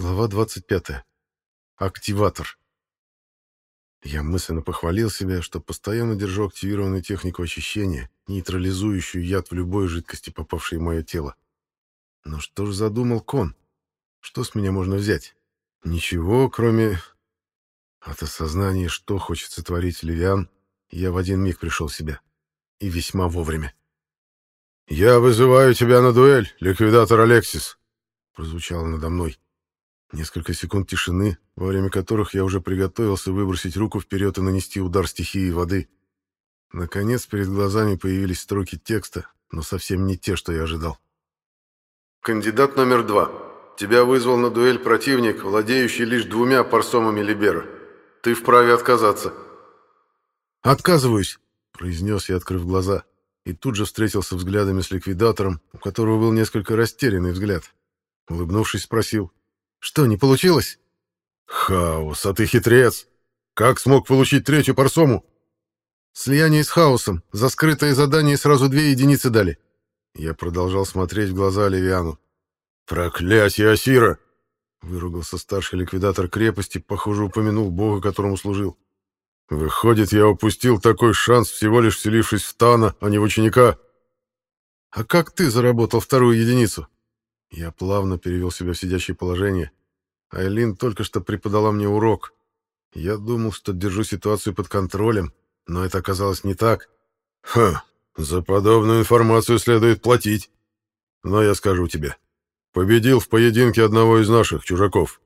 Глава 25. Активатор. Я мысленно похвалил себя, что постоянно держу активированную технику очищения, нейтрализующую яд в любой жидкости, попавшей в мое тело. Но что же задумал Кон? Что с меня можно взять? Ничего, кроме... От осознания, что хочет сотворить Левиан, я в один миг пришел в себя. И весьма вовремя. «Я вызываю тебя на дуэль, ликвидатор Алексис!» прозвучало надо мной. Несколько секунд тишины, во время которых я уже приготовился выбросить руку вперед и нанести удар стихии воды. Наконец перед глазами появились строки текста, но совсем не те, что я ожидал. «Кандидат номер два. Тебя вызвал на дуэль противник, владеющий лишь двумя парсомами Либера. Ты вправе отказаться». «Отказываюсь», — произнес я, открыв глаза, и тут же встретился взглядами с ликвидатором, у которого был несколько растерянный взгляд. Улыбнувшись, спросил. Что, не получилось? Хаос, а ты хитрец. Как смог получить третью парсому? Слияние с хаосом. За скрытое задание сразу две единицы дали. Я продолжал смотреть в глаза Левиану. Проклятие, Асира! Выругался старший ликвидатор крепости, похоже, упомянул бога, которому служил. Выходит, я упустил такой шанс, всего лишь вселившись в Тана, а не в ученика. А как ты заработал вторую единицу? Я плавно перевел себя в сидящее положение. Айлин только что преподала мне урок. Я думал, что держу ситуацию под контролем, но это оказалось не так. Ха, за подобную информацию следует платить. Но я скажу тебе. Победил в поединке одного из наших чужаков.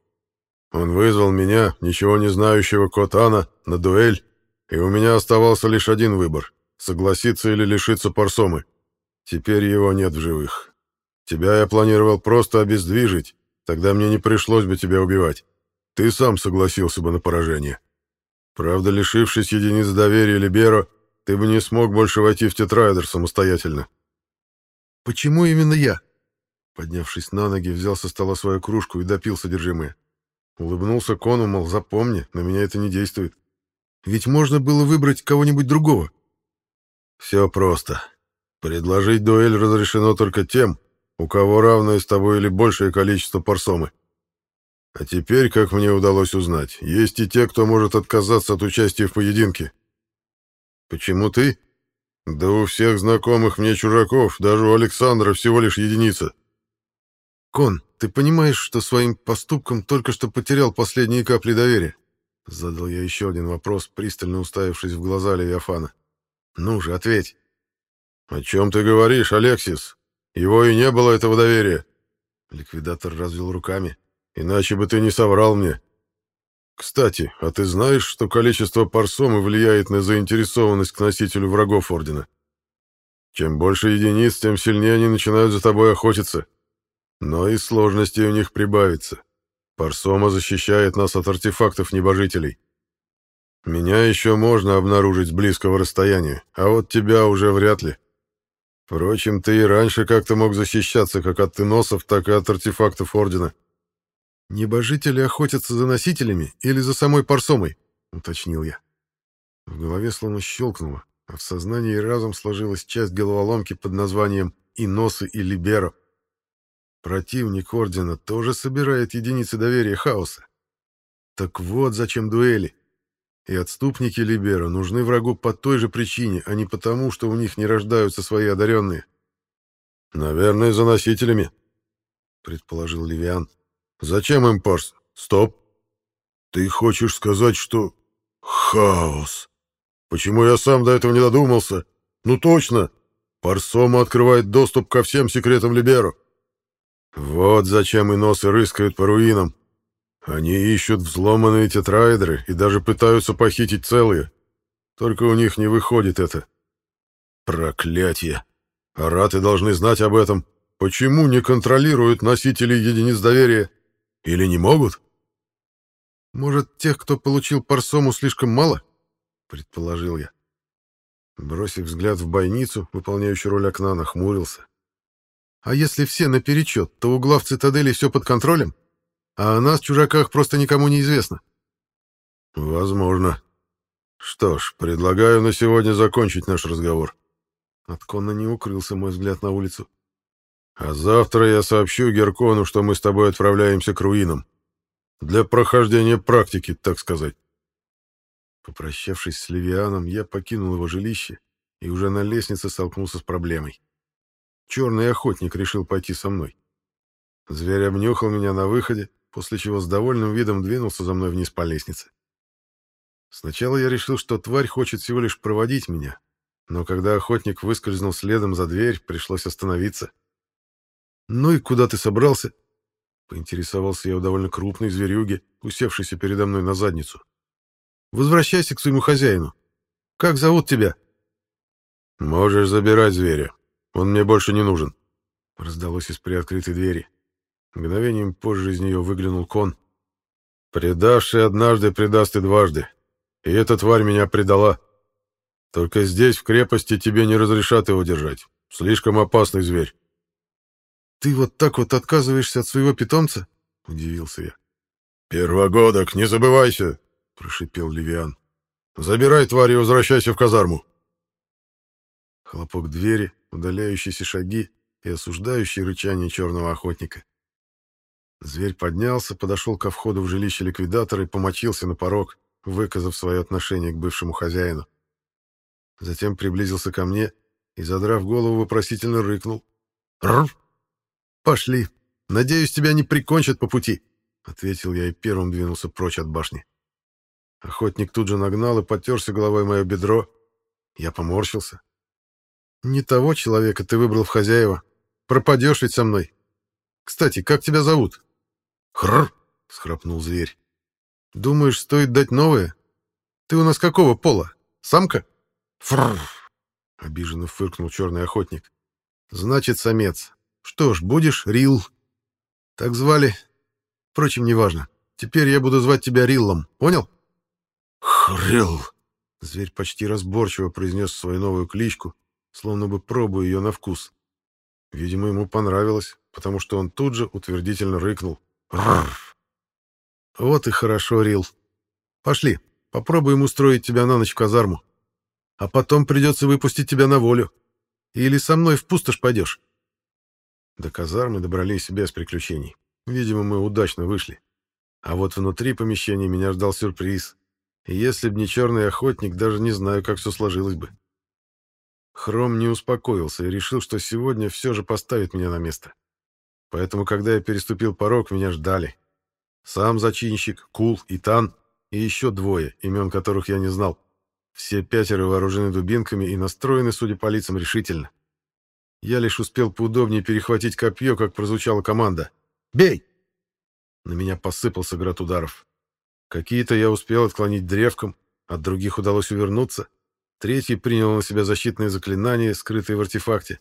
Он вызвал меня, ничего не знающего Котана, на дуэль, и у меня оставался лишь один выбор — согласиться или лишиться парсомы. Теперь его нет в живых. Тебя я планировал просто обездвижить, тогда мне не пришлось бы тебя убивать. Ты сам согласился бы на поражение. Правда, лишившись единиц доверия Либеро, ты бы не смог больше войти в Тетрайдер самостоятельно. Почему именно я? Поднявшись на ноги, взял со стола свою кружку и допил содержимое. Улыбнулся Кону, мол, запомни, на меня это не действует. Ведь можно было выбрать кого-нибудь другого. Все просто. Предложить дуэль разрешено только тем, у кого равное с тобой или большее количество парсомы. А теперь, как мне удалось узнать, есть и те, кто может отказаться от участия в поединке. Почему ты? Да у всех знакомых мне чужаков, даже у Александра всего лишь единица. Кон, ты понимаешь, что своим поступком только что потерял последние капли доверия? Задал я еще один вопрос, пристально уставившись в глаза Левиафана. Ну же, ответь. О чем ты говоришь, Алексис? Его и не было этого доверия. Ликвидатор развел руками. Иначе бы ты не соврал мне. Кстати, а ты знаешь, что количество парсомы влияет на заинтересованность к носителю врагов Ордена? Чем больше единиц, тем сильнее они начинают за тобой охотиться. Но и сложностей у них прибавится. Парсома защищает нас от артефактов небожителей. Меня еще можно обнаружить с близкого расстояния, а вот тебя уже вряд ли. Впрочем, ты и раньше как-то мог защищаться как от тыносов, так и от артефактов Ордена. «Небожители охотятся за носителями или за самой парсомой?» — уточнил я. В голове словно щелкнуло, а в сознании разом сложилась часть головоломки под названием «Иносы» и «Либеро». Противник Ордена тоже собирает единицы доверия хаоса. Так вот зачем дуэли. И отступники Либера нужны врагу по той же причине, а не потому, что у них не рождаются свои одаренные. «Наверное, за носителями», — предположил Левиан. «Зачем им парс? Стоп! Ты хочешь сказать, что... Хаос! Почему я сам до этого не додумался? Ну точно! Парсома открывает доступ ко всем секретам Либеру. Вот зачем и носы рыскают по руинам. Они ищут взломанные тетраэдры и даже пытаются похитить целые. Только у них не выходит это. Проклятье! Араты должны знать об этом. Почему не контролируют носители единиц доверия? Или не могут? Может, тех, кто получил парсому, слишком мало? Предположил я. Бросив взгляд в бойницу, выполняющую роль окна, нахмурился. А если все наперечет, то у глав цитадели все под контролем? А о нас, чужаках, просто никому не известно. Возможно. Что ж, предлагаю на сегодня закончить наш разговор. От Конна не укрылся мой взгляд на улицу. А завтра я сообщу Геркону, что мы с тобой отправляемся к руинам. Для прохождения практики, так сказать. Попрощавшись с Левианом, я покинул его жилище и уже на лестнице столкнулся с проблемой. Черный охотник решил пойти со мной. Зверь обнюхал меня на выходе, после чего с довольным видом двинулся за мной вниз по лестнице. Сначала я решил, что тварь хочет всего лишь проводить меня, но когда охотник выскользнул следом за дверь, пришлось остановиться. «Ну и куда ты собрался?» — поинтересовался я у довольно крупной зверюги, усевшейся передо мной на задницу. «Возвращайся к своему хозяину. Как зовут тебя?» «Можешь забирать зверя. Он мне больше не нужен», — раздалось из приоткрытой двери. Мгновением позже из нее выглянул кон. «Предавший однажды предаст и дважды. И эта тварь меня предала. Только здесь, в крепости, тебе не разрешат его держать. Слишком опасный зверь». «Ты вот так вот отказываешься от своего питомца?» — удивился я. «Первогодок, не забывайся!» — прошипел Левиан. «Забирай тварь и возвращайся в казарму». Хлопок двери, удаляющиеся шаги и осуждающие рычание черного охотника. Зверь поднялся, подошел ко входу в жилище ликвидатора и помочился на порог, выказав свое отношение к бывшему хозяину. Затем приблизился ко мне и, задрав голову, вопросительно рыкнул. «Рр! Пошли! Надеюсь, тебя не прикончат по пути!» — ответил я и первым двинулся прочь от башни. Охотник тут же нагнал и потерся головой мое бедро. Я поморщился. «Не того человека ты выбрал в хозяева. Пропадешь ведь со мной. Кстати, как тебя зовут?» «Хррр!» — схрапнул зверь. «Думаешь, стоит дать новое? Ты у нас какого пола? Самка?» «Фррр!» — обиженно фыркнул черный охотник. «Значит, самец. Что ж, будешь Рил. Так звали. Впрочем, неважно. Теперь я буду звать тебя Риллом. Понял?» «Хрил!» Зверь почти разборчиво произнес свою новую кличку, словно бы пробуя ее на вкус. Видимо, ему понравилось, потому что он тут же утвердительно рыкнул. Рррр. Вот и хорошо, Рил. Пошли, попробуем устроить тебя на ночь в казарму. А потом придется выпустить тебя на волю. Или со мной в пустошь пойдешь. До казармы добрались без приключений. Видимо, мы удачно вышли. А вот внутри помещения меня ждал сюрприз. И если б не черный охотник, даже не знаю, как все сложилось бы. Хром не успокоился и решил, что сегодня все же поставит меня на место. Поэтому, когда я переступил порог, меня ждали. Сам зачинщик, Кул и Тан, и еще двое, имен которых я не знал. Все пятеро вооружены дубинками и настроены, судя по лицам, решительно. Я лишь успел поудобнее перехватить копье, как прозвучала команда. «Бей!» На меня посыпался град ударов. Какие-то я успел отклонить древком, от других удалось увернуться. Третий принял на себя защитные заклинания, скрытые в артефакте.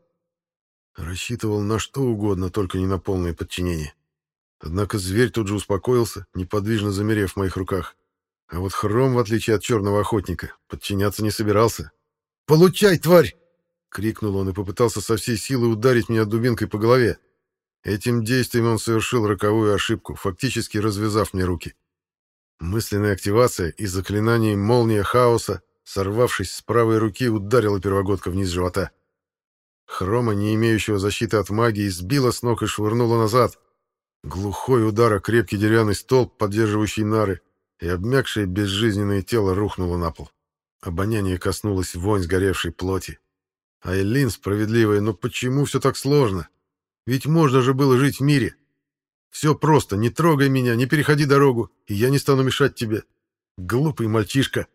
Рассчитывал на что угодно, только не на полное подчинение. Однако зверь тут же успокоился, неподвижно замерев в моих руках. А вот Хром, в отличие от черного охотника, подчиняться не собирался. «Получай, тварь!» — крикнул он и попытался со всей силы ударить меня дубинкой по голове. Этим действием он совершил роковую ошибку, фактически развязав мне руки. Мысленная активация и заклинание «Молния хаоса», сорвавшись с правой руки, ударила первогодка вниз живота. Хрома, не имеющего защиты от магии, сбила с ног и швырнула назад. Глухой удар о крепкий деревянный столб, поддерживающий нары, и обмякшее безжизненное тело рухнуло на пол. Обоняние коснулось вонь сгоревшей плоти. Айлин справедливая, но почему все так сложно? Ведь можно же было жить в мире. Все просто, не трогай меня, не переходи дорогу, и я не стану мешать тебе. Глупый мальчишка.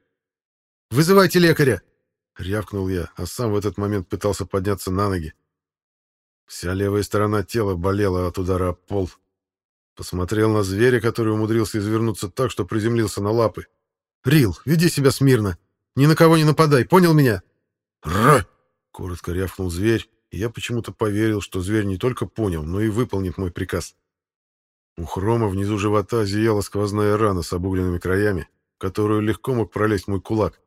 Вызывайте лекаря! Рявкнул я, а сам в этот момент пытался подняться на ноги. Вся левая сторона тела болела от удара об пол. Посмотрел на зверя, который умудрился извернуться так, что приземлился на лапы. «Рил, веди себя смирно. Ни на кого не нападай, понял меня?» «Ра!» — коротко рявкнул зверь, и я почему-то поверил, что зверь не только понял, но и выполнит мой приказ. У хрома внизу живота зияла сквозная рана с обугленными краями, которую легко мог пролезть мой кулак.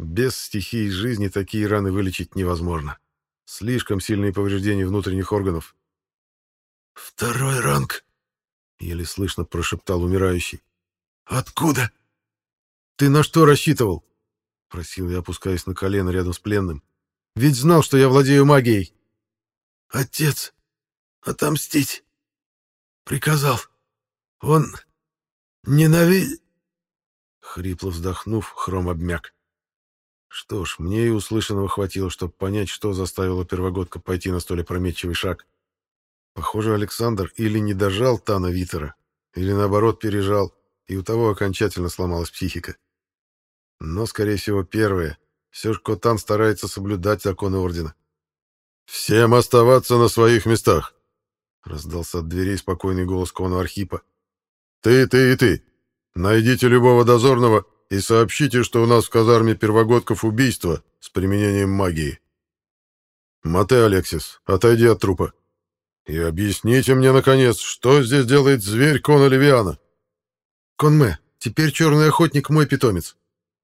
Без стихии жизни такие раны вылечить невозможно. Слишком сильные повреждения внутренних органов. «Второй ранг!» — еле слышно прошептал умирающий. «Откуда?» «Ты на что рассчитывал?» — просил я, опускаясь на колено рядом с пленным. «Ведь знал, что я владею магией!» «Отец! Отомстить! Приказал! Он ненавидит...» Хрипло вздохнув, Хром обмяк. Что ж, мне и услышанного хватило, чтобы понять, что заставило первогодка пойти на столь опрометчивый шаг. Похоже, Александр или не дожал Тана Витера, или наоборот пережал, и у того окончательно сломалась психика. Но, скорее всего, первое. Все же Котан старается соблюдать законы Ордена. «Всем оставаться на своих местах!» — раздался от дверей спокойный голос Кона Архипа. «Ты, ты и ты! Найдите любого дозорного и сообщите, что у нас в казарме первогодков убийство с применением магии. Мате Алексис, отойди от трупа. И объясните мне, наконец, что здесь делает зверь Кона Левиана. Конме, теперь черный охотник мой питомец,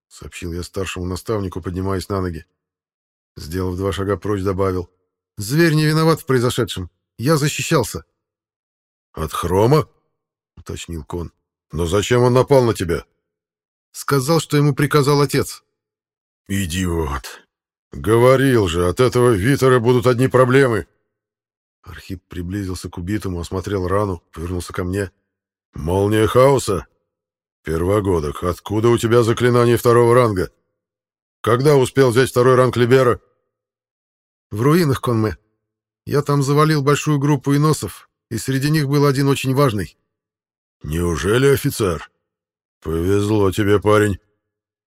сообщил я старшему наставнику, поднимаясь на ноги. Сделав два шага прочь, добавил. Зверь не виноват в произошедшем. Я защищался. От хрома? уточнил Кон. Но зачем он напал на тебя? Сказал, что ему приказал отец. Идиот. Говорил же, от этого Витера будут одни проблемы. Архип приблизился к убитому, осмотрел рану, повернулся ко мне. Молния хаоса? Первогодок, откуда у тебя заклинание второго ранга? Когда успел взять второй ранг Либера? В руинах, Конме. Я там завалил большую группу иносов, и среди них был один очень важный. Неужели офицер? «Повезло тебе, парень!»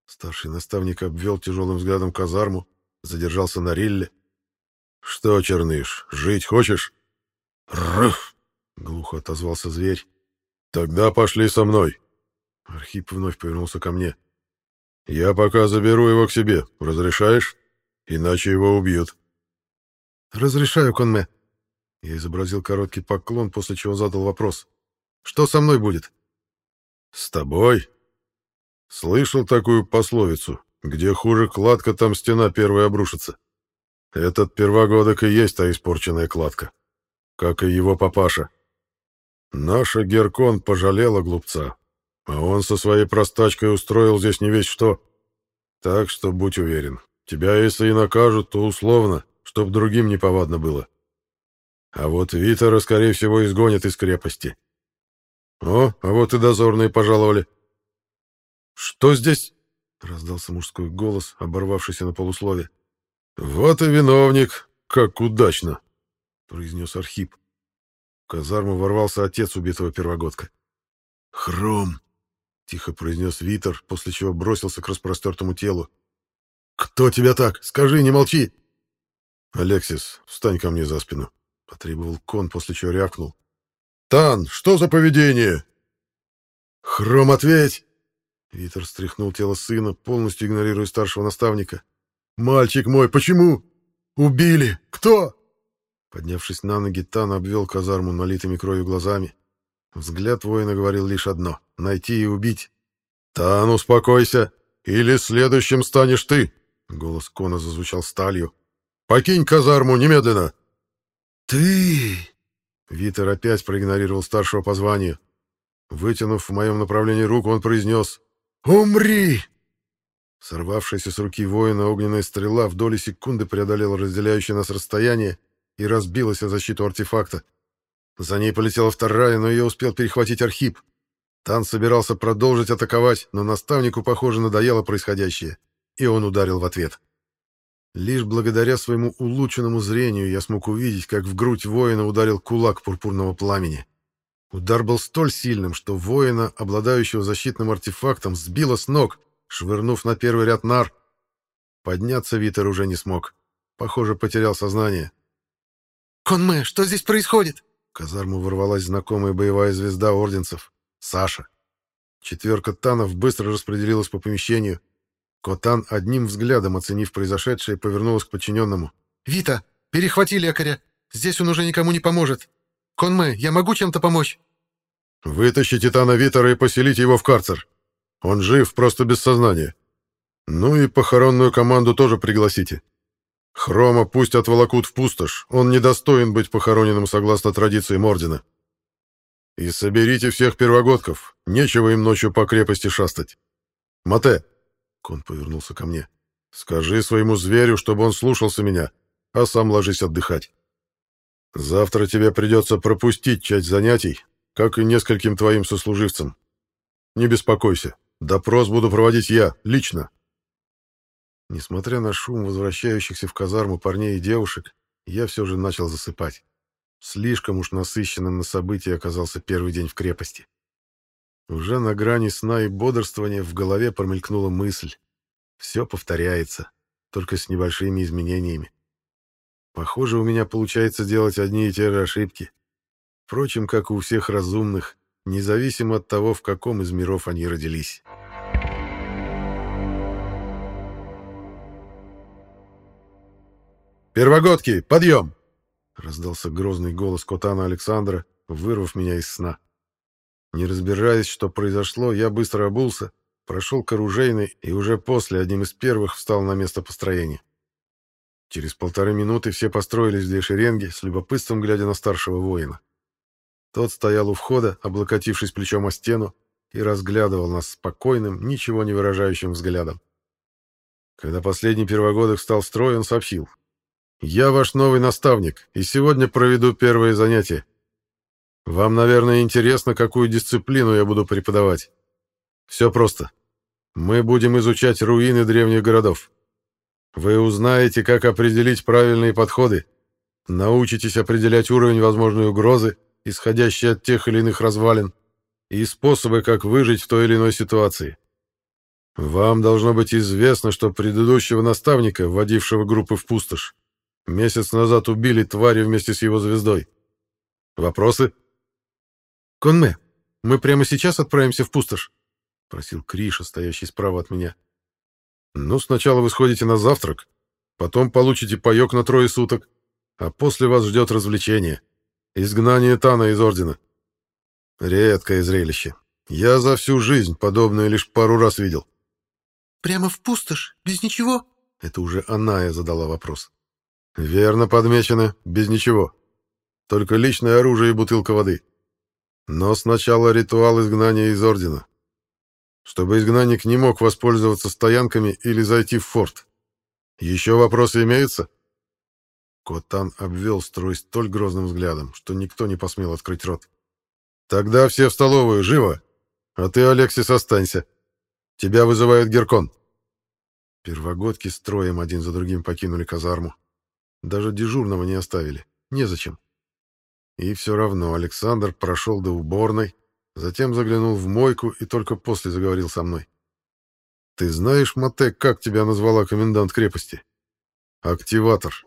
Старший наставник обвел тяжелым взглядом казарму, задержался на Рилле. «Что, Черныш, жить хочешь?» «Рыф!» — глухо отозвался зверь. «Тогда пошли со мной!» Архип вновь повернулся ко мне. «Я пока заберу его к себе. Разрешаешь? Иначе его убьют». «Разрешаю, Конме». Я изобразил короткий поклон, после чего задал вопрос. «Что со мной будет?» «С тобой?» Слышал такую пословицу, где хуже кладка, там стена первая обрушится. Этот первогодок и есть та испорченная кладка, как и его папаша. Наша Геркон пожалела глупца, а он со своей простачкой устроил здесь не весь что. Так что будь уверен, тебя если и накажут, то условно, чтоб другим не повадно было. А вот Витера, скорее всего, изгонят из крепости. «О, а вот и дозорные пожаловали». «Что здесь?» — раздался мужской голос, оборвавшийся на полуслове. «Вот и виновник. Как удачно!» — произнес Архип. В казарму ворвался отец убитого первогодка. «Хром!» — тихо произнес Витер, после чего бросился к распростертому телу. «Кто тебя так? Скажи, не молчи!» «Алексис, встань ко мне за спину», — потребовал кон, после чего рявкнул. «Тан, что за поведение?» «Хром, ответь!» Витер стряхнул тело сына, полностью игнорируя старшего наставника. «Мальчик мой, почему? Убили! Кто?» Поднявшись на ноги, Тан обвел казарму налитыми кровью глазами. Взгляд воина говорил лишь одно — найти и убить. «Тан, успокойся, или следующим станешь ты!» Голос Кона зазвучал сталью. «Покинь казарму немедленно!» «Ты...» Витер опять проигнорировал старшего по званию. Вытянув в моем направлении руку, он произнес «Умри!». Сорвавшаяся с руки воина огненная стрела в доли секунды преодолела разделяющее нас расстояние и разбилась о защиту артефакта. За ней полетела вторая, но ее успел перехватить Архип. Тан собирался продолжить атаковать, но наставнику, похоже, надоело происходящее, и он ударил в ответ. Лишь благодаря своему улучшенному зрению я смог увидеть, как в грудь воина ударил кулак пурпурного пламени. Удар был столь сильным, что воина, обладающего защитным артефактом, сбило с ног, швырнув на первый ряд нар. Подняться Витер уже не смог. Похоже, потерял сознание. «Конме, что здесь происходит?» В казарму ворвалась знакомая боевая звезда орденцев — Саша. Четверка танов быстро распределилась по помещению. Котан, одним взглядом оценив произошедшее, повернулась к подчиненному. «Вита, перехвати лекаря. Здесь он уже никому не поможет. Конме, я могу чем-то помочь?» Вытащи Титана Витера и поселите его в карцер. Он жив, просто без сознания. Ну и похоронную команду тоже пригласите. Хрома пусть отволокут в пустошь, он недостоин быть похороненным согласно традициям Ордена. И соберите всех первогодков, нечего им ночью по крепости шастать. Мате, Кон повернулся ко мне, скажи своему зверю, чтобы он слушался меня, а сам ложись отдыхать. Завтра тебе придется пропустить часть занятий, как и нескольким твоим сослуживцам. Не беспокойся, допрос буду проводить я, лично. Несмотря на шум возвращающихся в казарму парней и девушек, я все же начал засыпать. Слишком уж насыщенным на события оказался первый день в крепости. Уже на грани сна и бодрствования в голове промелькнула мысль. Все повторяется, только с небольшими изменениями. Похоже, у меня получается делать одни и те же ошибки. Впрочем, как и у всех разумных, независимо от того, в каком из миров они родились. «Первогодки, подъем!» — раздался грозный голос Котана Александра, вырвав меня из сна. Не разбираясь, что произошло, я быстро обулся, прошел к оружейной и уже после одним из первых встал на место построения. Через полторы минуты все построились в две шеренги, с любопытством глядя на старшего воина. Тот стоял у входа, облокотившись плечом о стену, и разглядывал нас спокойным, ничего не выражающим взглядом. Когда последний первогодок встал строй, он сообщил. «Я ваш новый наставник, и сегодня проведу первое занятие. Вам, наверное, интересно, какую дисциплину я буду преподавать. Все просто. Мы будем изучать руины древних городов. Вы узнаете, как определить правильные подходы, научитесь определять уровень возможной угрозы, исходящей от тех или иных развалин, и способы, как выжить в той или иной ситуации. Вам должно быть известно, что предыдущего наставника, вводившего группы в пустошь, Месяц назад убили твари вместе с его звездой. Вопросы? Конме, мы прямо сейчас отправимся в пустошь? Просил Криша, стоящий справа от меня. Ну, сначала вы сходите на завтрак, потом получите паёк на трое суток, а после вас ждет развлечение. Изгнание Тана из Ордена. Редкое зрелище. Я за всю жизнь подобное лишь пару раз видел. «Прямо в пустошь? Без ничего?» Это уже Аная задала вопрос. Верно подмечено, без ничего. Только личное оружие и бутылка воды. Но сначала ритуал изгнания из Ордена. Чтобы изгнанник не мог воспользоваться стоянками или зайти в форт. Еще вопросы имеются? Котан обвел строй столь грозным взглядом, что никто не посмел открыть рот. «Тогда все в столовую, живо! А ты, Алексис, останься. Тебя вызывает Геркон». Первогодки строем один за другим покинули казарму. Даже дежурного не оставили. Незачем. И все равно Александр прошел до уборной, затем заглянул в мойку и только после заговорил со мной. «Ты знаешь, Матек, как тебя назвала комендант крепости?» «Активатор.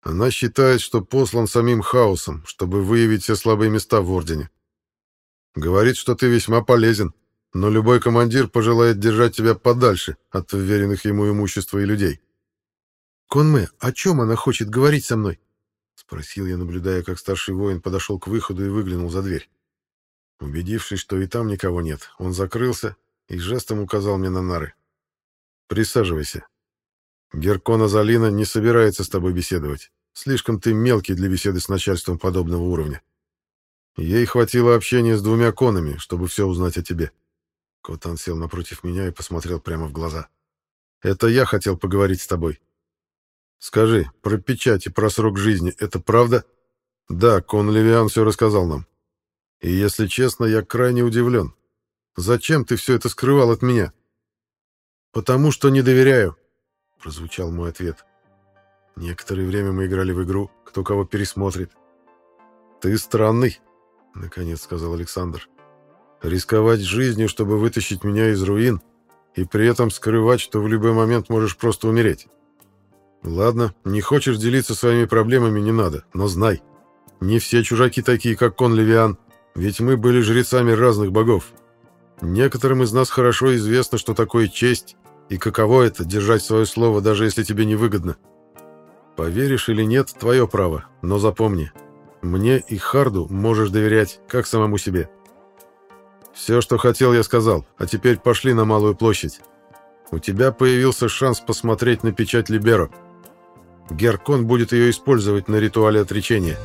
Она считает, что послан самим хаосом, чтобы выявить все слабые места в Ордене. Говорит, что ты весьма полезен, но любой командир пожелает держать тебя подальше от уверенных ему имущества и людей. «Конме, о чем она хочет говорить со мной?» — спросил я, наблюдая, как старший воин подошел к выходу и выглянул за дверь. Убедившись, что и там никого нет, он закрылся и жестом указал мне на нары. «Присаживайся. Геркона Залина не собирается с тобой беседовать. Слишком ты мелкий для беседы с начальством подобного уровня. Ей хватило общения с двумя конами, чтобы все узнать о тебе». Котан сел напротив меня и посмотрел прямо в глаза. «Это я хотел поговорить с тобой. Скажи, про печать и про срок жизни — это правда? Да, Кон Левиан все рассказал нам. И, если честно, я крайне удивлен. Зачем ты все это скрывал от меня? Потому что не доверяю, — прозвучал мой ответ. Некоторое время мы играли в игру, кто кого пересмотрит. Ты странный, — наконец сказал Александр. Рисковать жизнью, чтобы вытащить меня из руин, и при этом скрывать, что в любой момент можешь просто умереть. Ладно, не хочешь делиться своими проблемами, не надо, но знай, не все чужаки такие, как Кон Левиан, ведь мы были жрецами разных богов. Некоторым из нас хорошо известно, что такое честь и каково это держать свое слово, даже если тебе невыгодно. Поверишь или нет, твое право, но запомни, мне и Харду можешь доверять, как самому себе. Все, что хотел, я сказал, а теперь пошли на Малую площадь. У тебя появился шанс посмотреть на печать Либеро. Геркон будет ее использовать на ритуале отречения.